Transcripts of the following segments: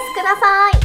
スください。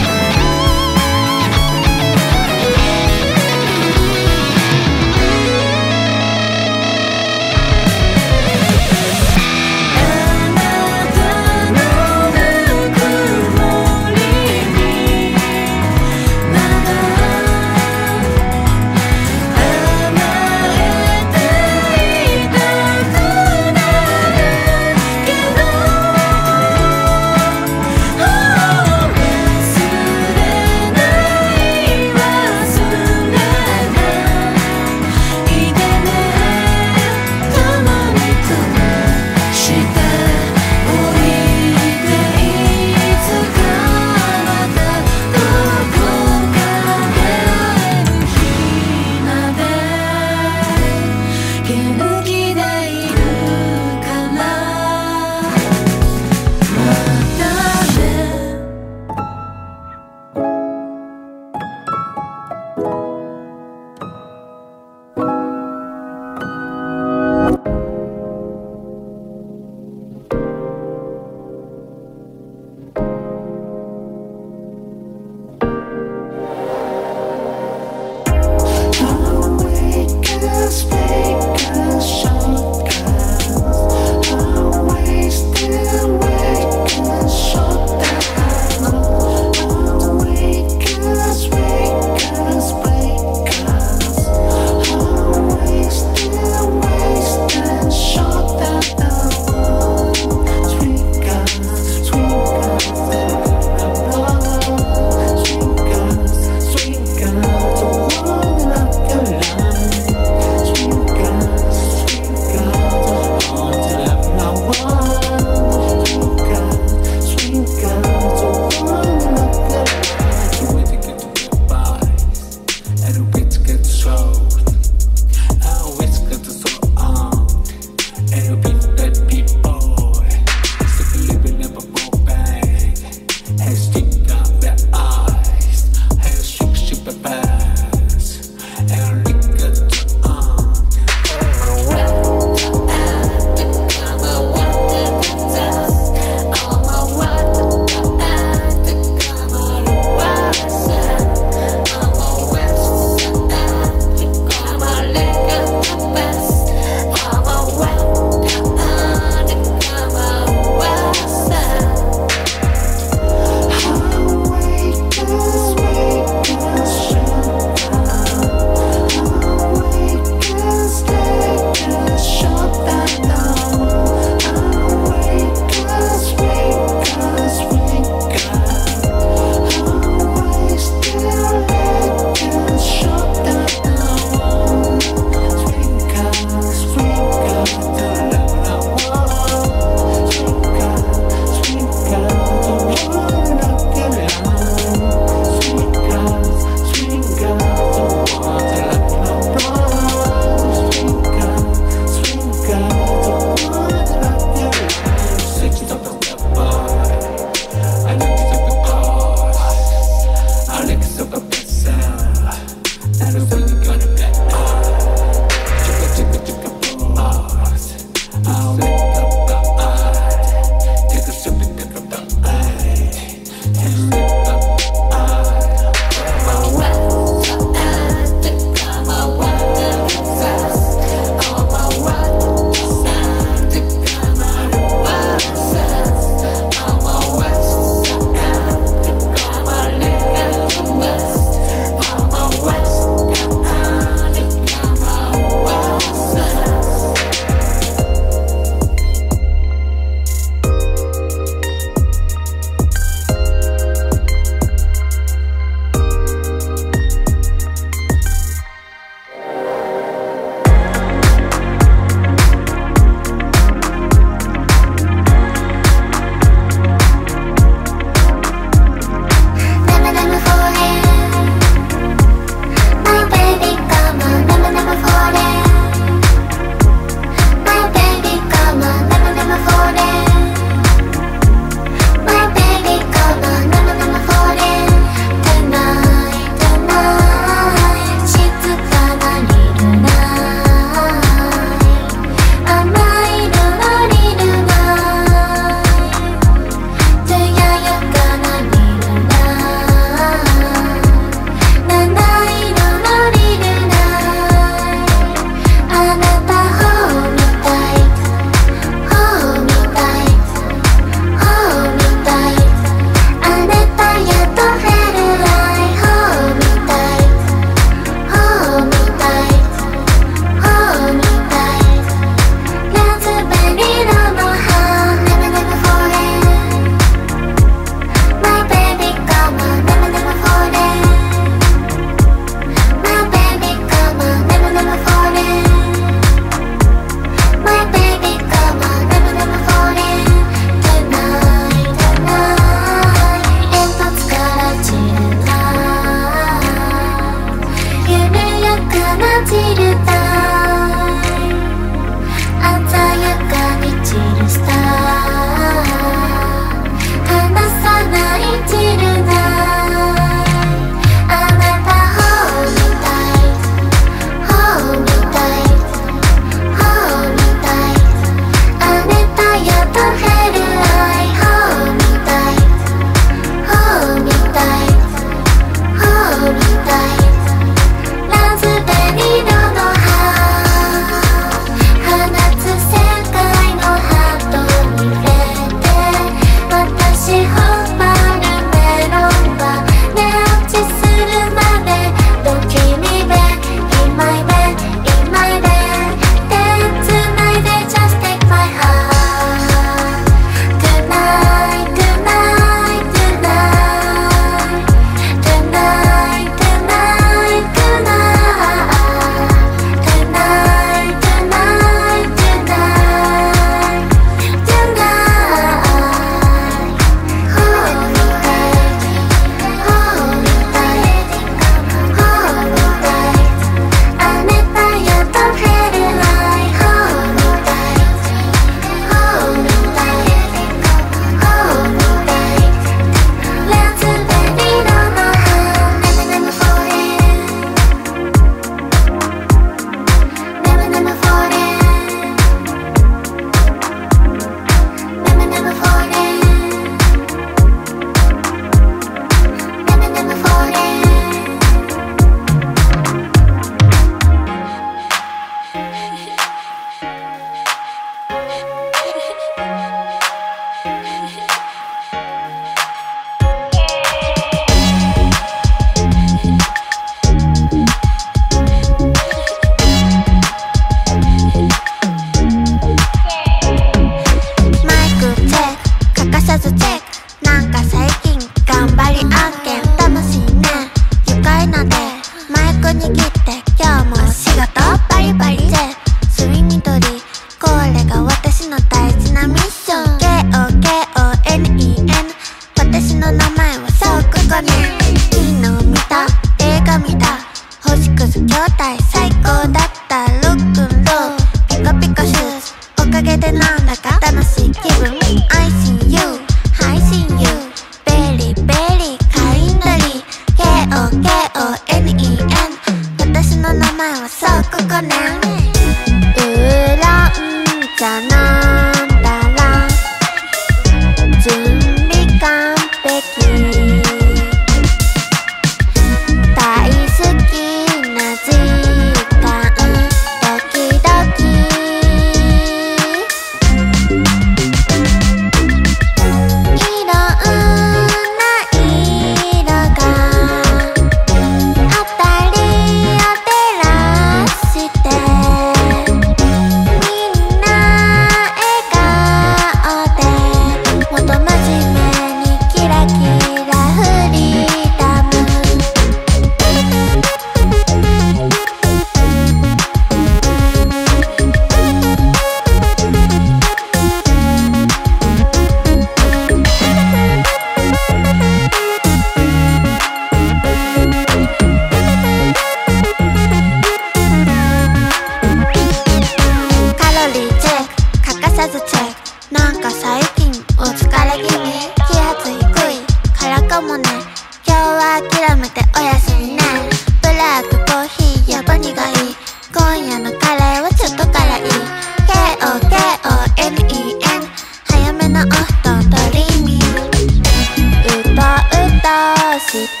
してた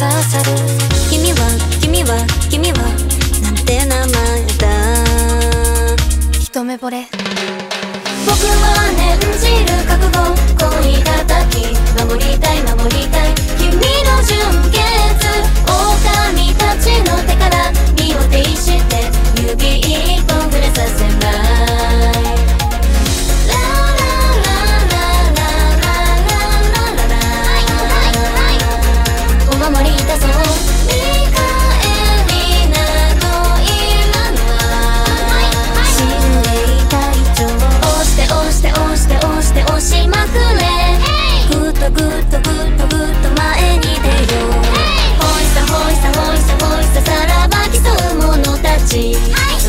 刺さる。君は君は君はなんて名前だ。一目惚れ。僕は念じる覚悟。恋叩き守りたい守りたい。君の純血狼たちの手から身を挺して指一本触れさせない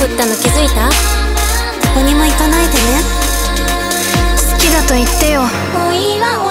作ったの気づいた？どこにも行かないでね。好きだと言ってよ。恋は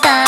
た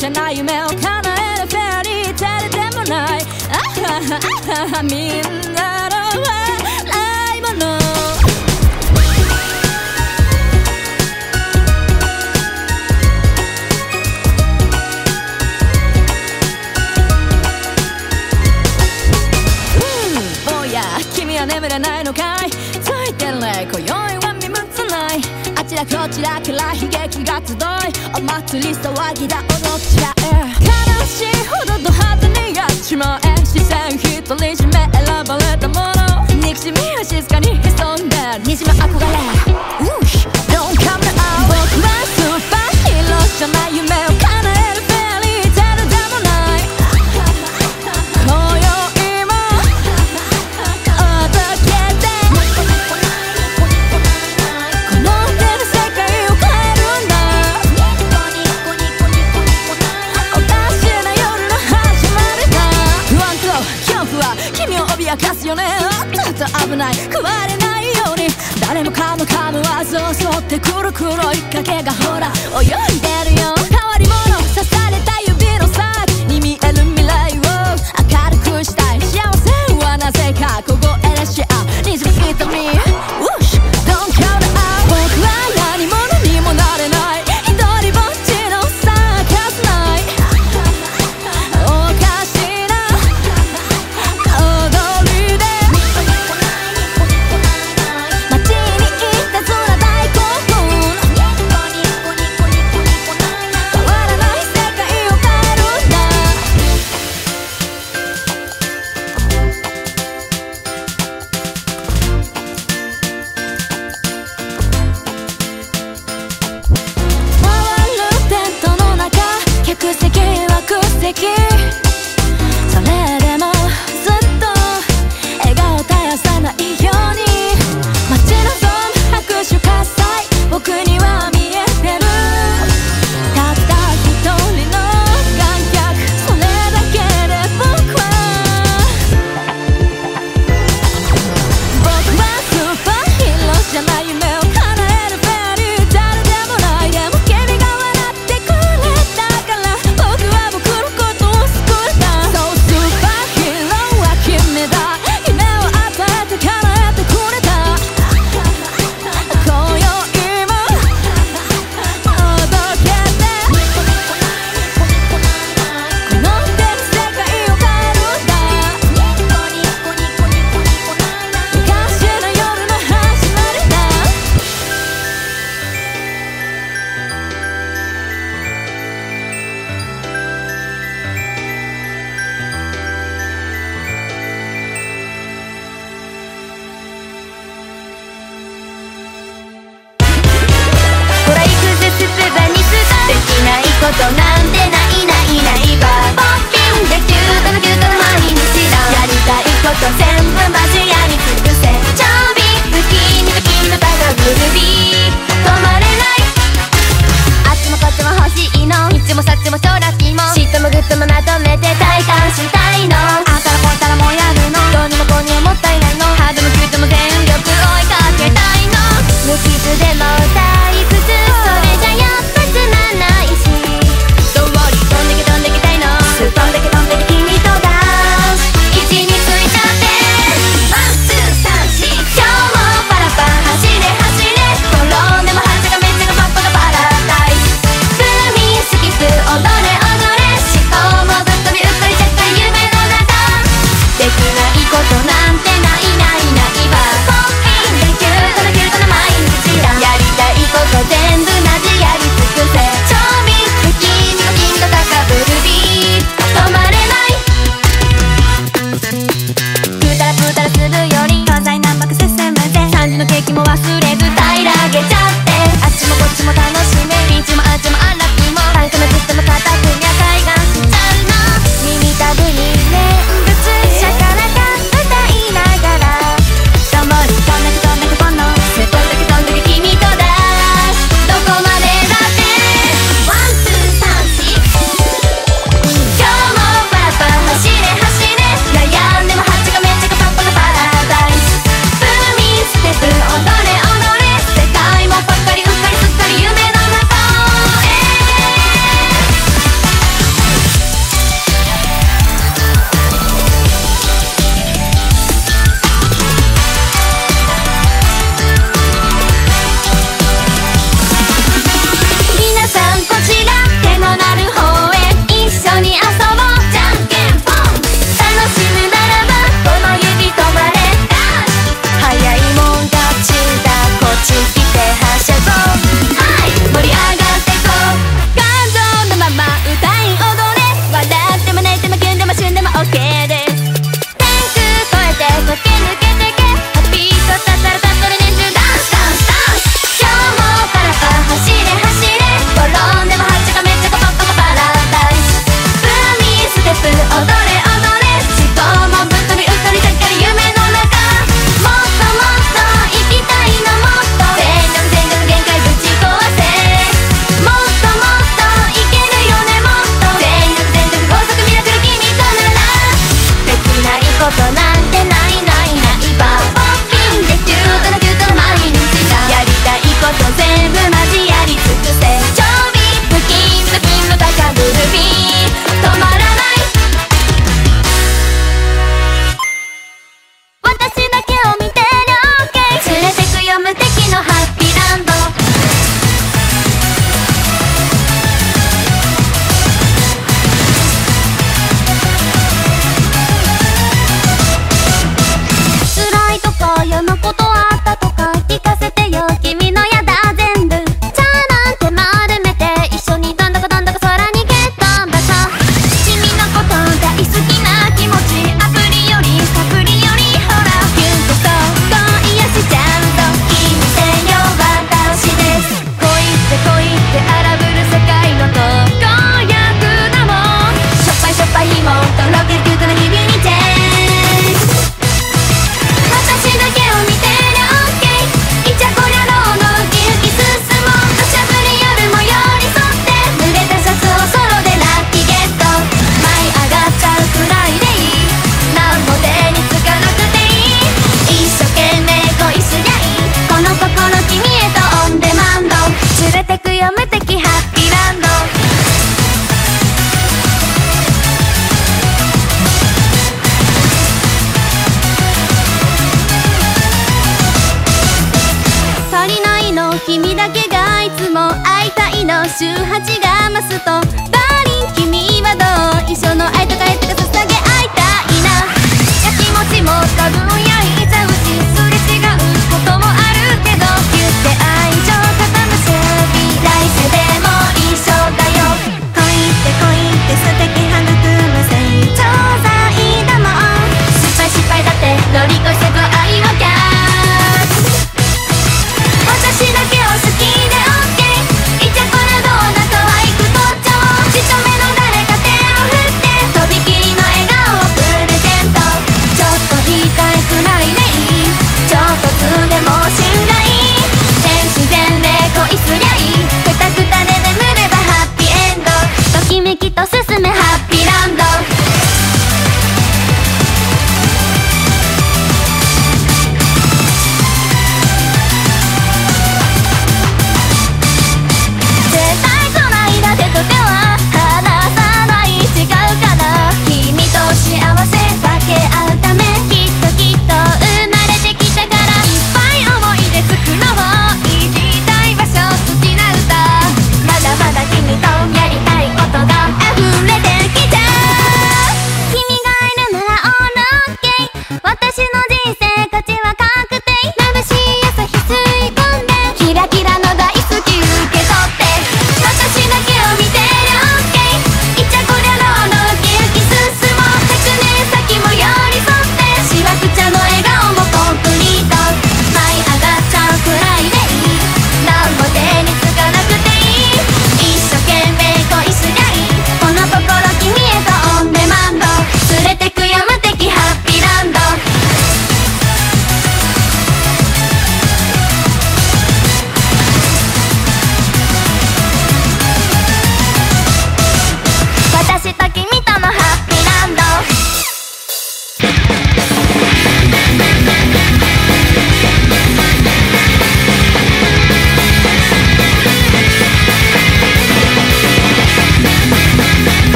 じゃない夢を叶えるフェアリーテルでもないあははあははみんな悲劇が集いお祭り騒ぎだ踊っちゃえ悲しいほどド派手にやっちまえ。視線独り占め選ばれたもの憎しみは静かに潜んで。にじむ憧れ。黒い影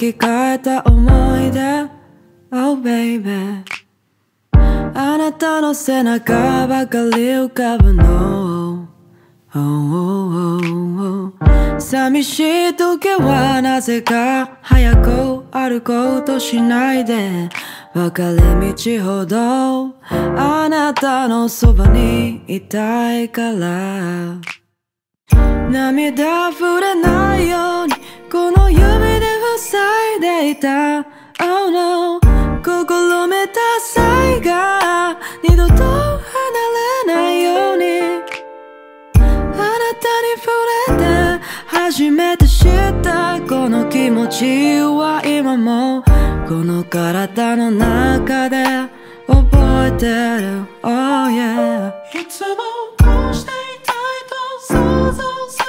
き換えた思い出。Oh baby あなたの背中ばかり浮かぶの。Oh, oh, oh, 寂しい時はなぜか早く歩こうとしないで分かれ道ほど。あなたのそばにいたいから。涙溢れないように。この指で塞いでいた。Oh no 心めた際が二度と離れないように。あなたに触れて初めて知ったこの気持ちは今もこの体の中で。覚えてる。Oh yeah いつもこうしていたいと想像する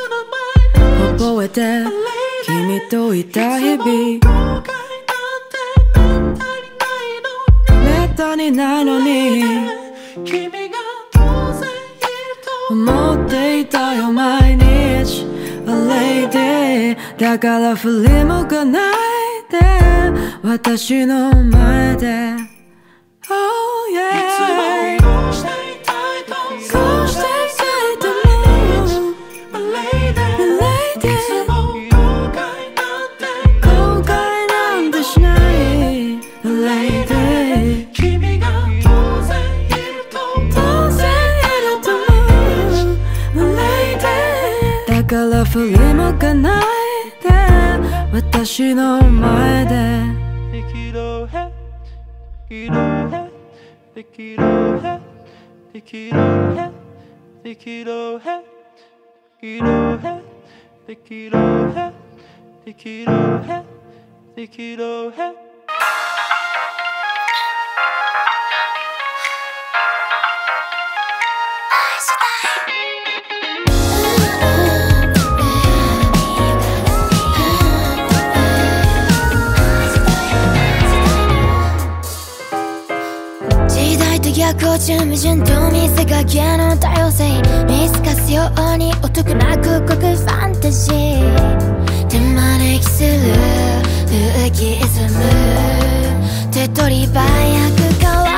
前に。覚えて君といた日々。めったにないのに。君が当然いると思っていたよ毎日。A lady だから振り向かないで。私の前で。Oh yeah 私の前で。きるへ、できるへ、できるへ、できるへ、できるへ代と逆を準備順と見せかけの多様性見透かすようにお得な空国ファンタジー手招きする風紀イズム手取り早く変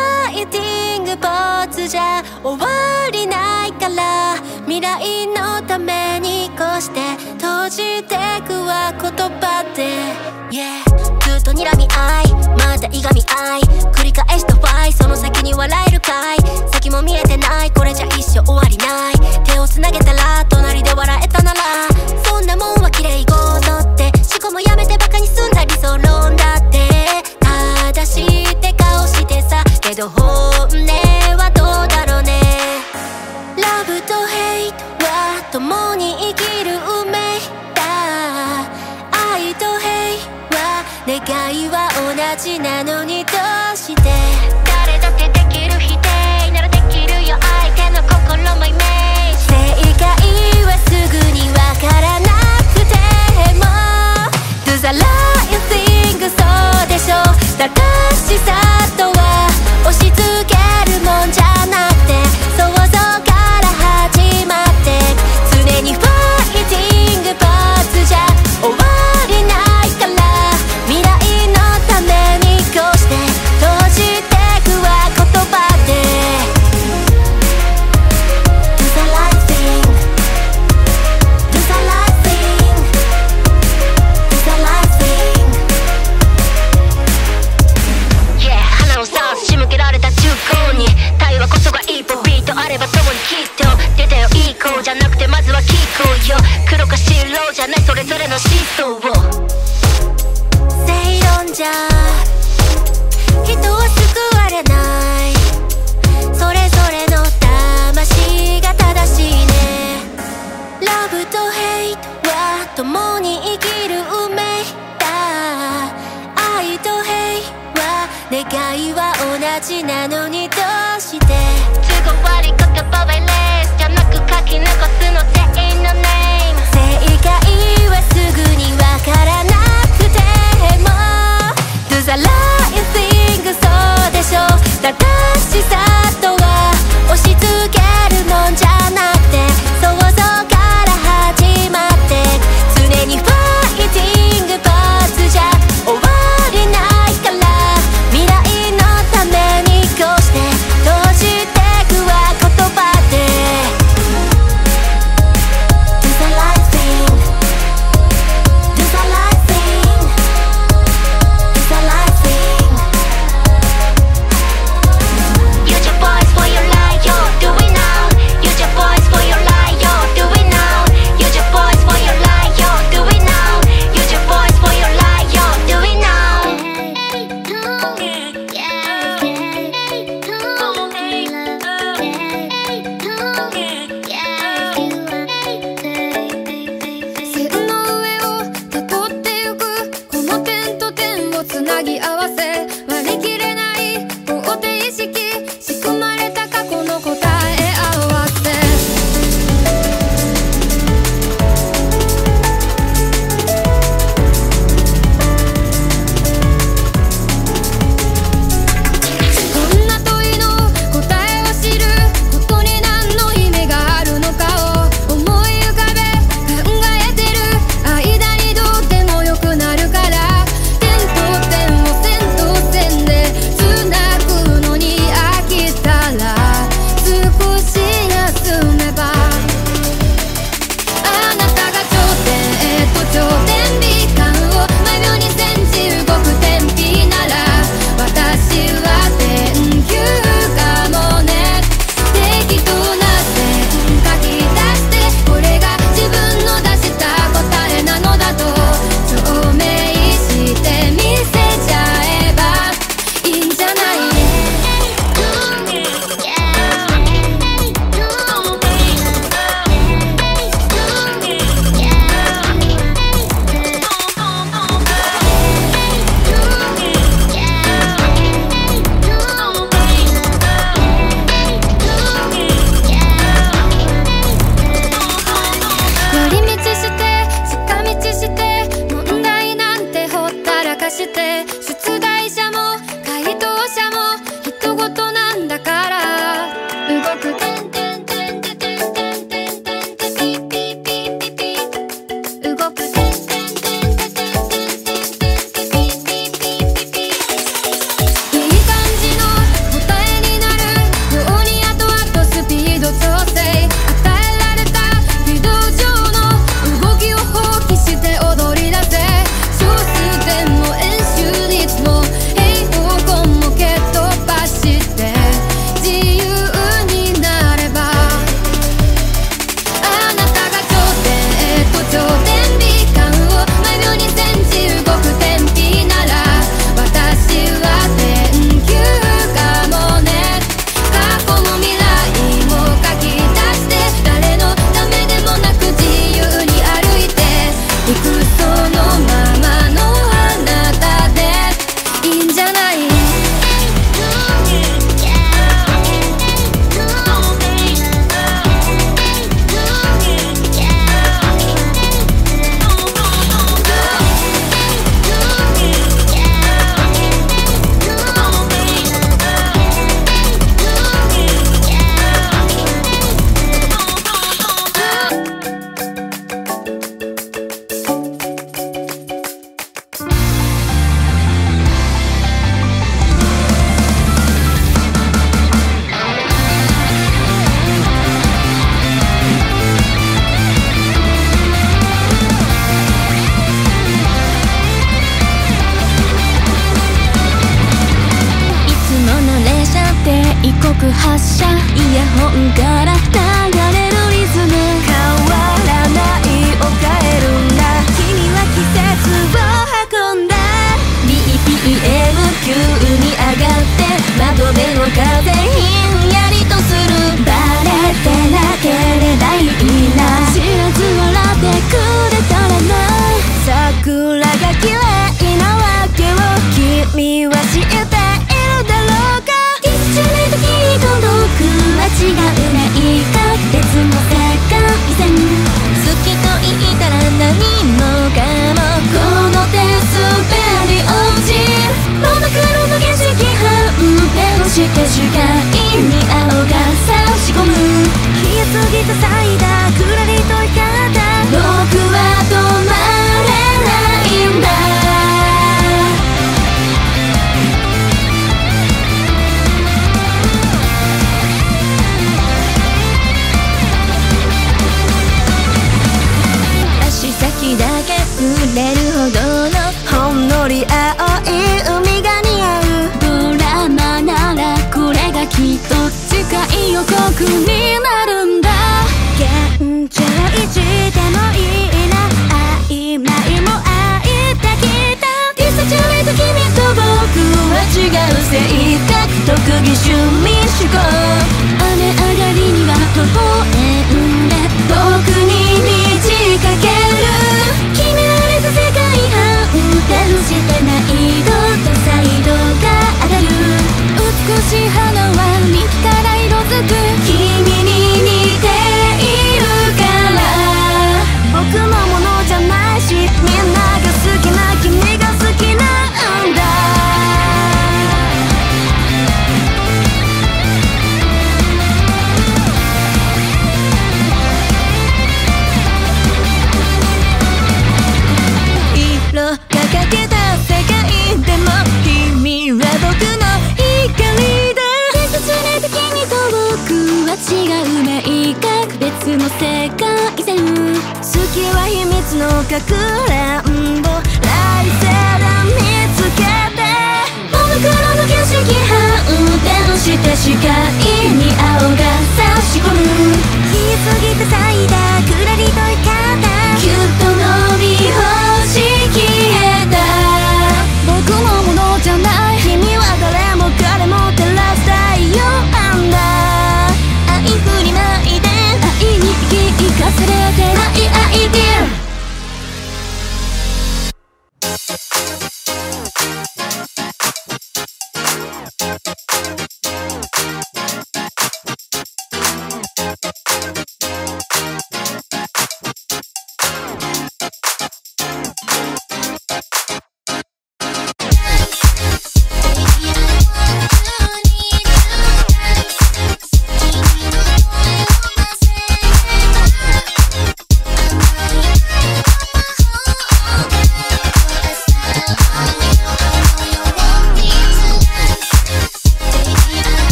常にファイティングポーズじゃ終わりないから未来のためにこうして閉じてくは言葉で、yeah、ずっと睨み合いまだいがみ合い。繰り返したファイその先に笑えるかい。先も見えてないこれじゃ一生終わりない。手をつなげたら隣で笑えたなら。そんなもんは綺麗事って。思考もやめてバカにすんだ理想論だって。ど本音はどうだろうね。ラブとヘイトは共に生きる運命だ。愛とヘイは願いは同じなのにどうして。誰だってできる否定ならできるよ。相手の心もイメージ。正解はすぐにわからなくても。Right thing そうでしょ。正しさとは